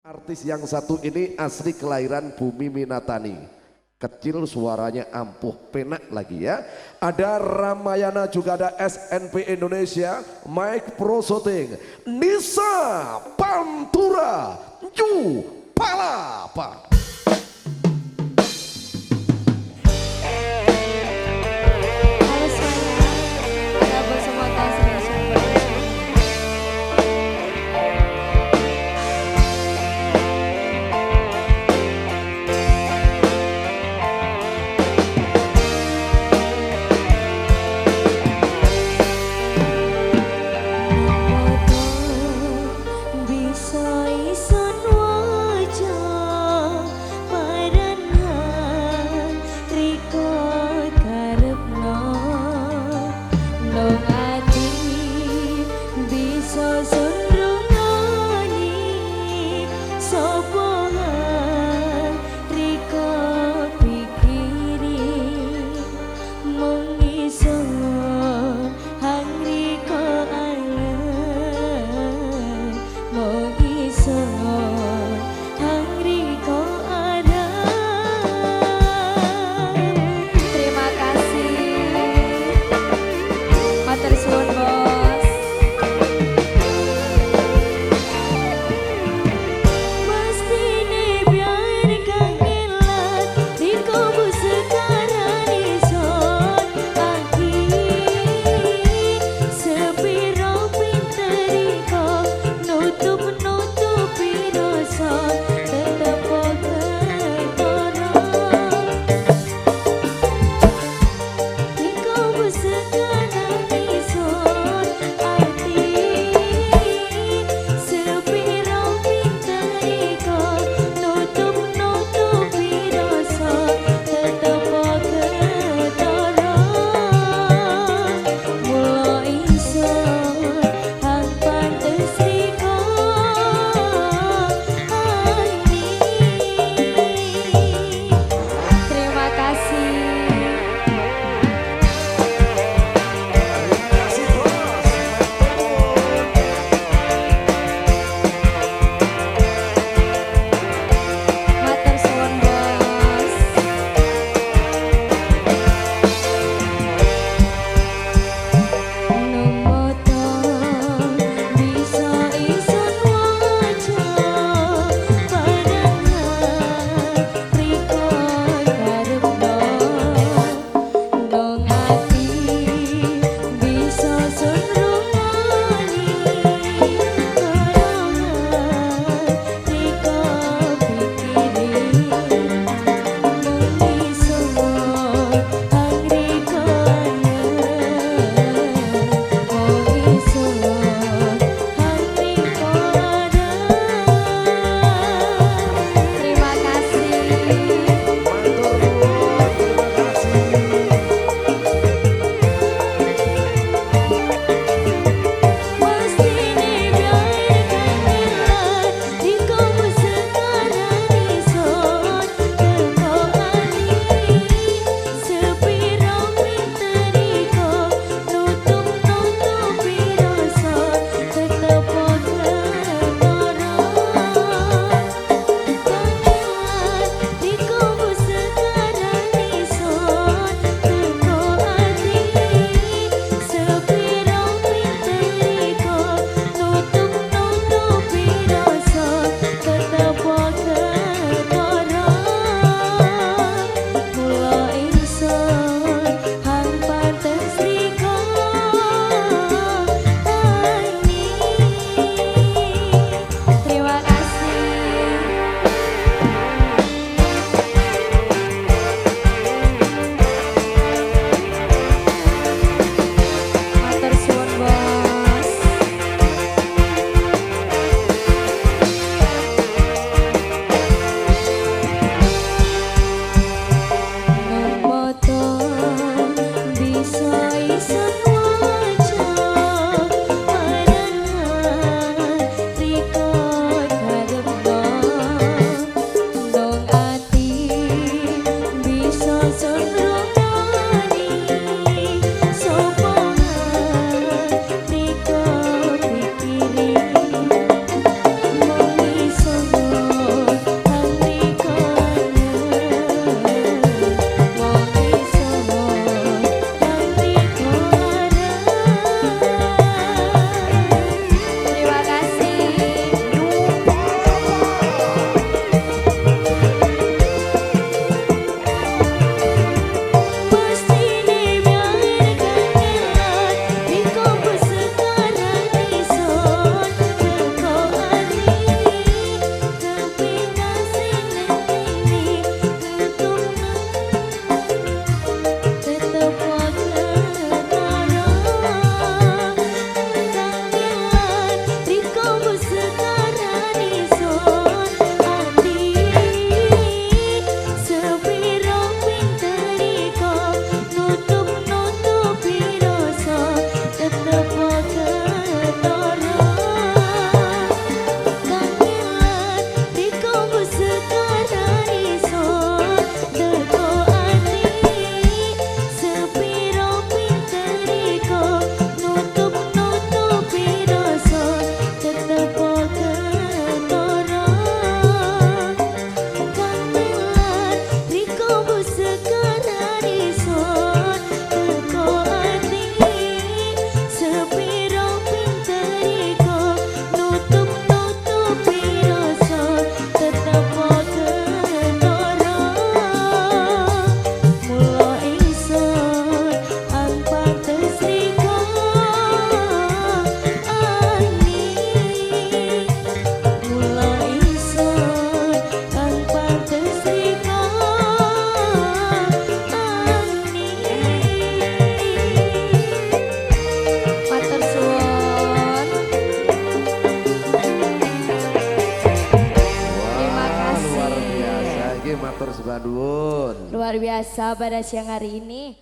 Artis yang satu ini asli kelahiran Bumi Minatani. Kecil suaranya ampuh penak lagi ya. Ada Ramayana juga ada SNP Indonesia, Mike Pro Shooting, Nisa Pantura, Ju Palapa. Thank you. Nuwun. Luar biasa pada siang hari ini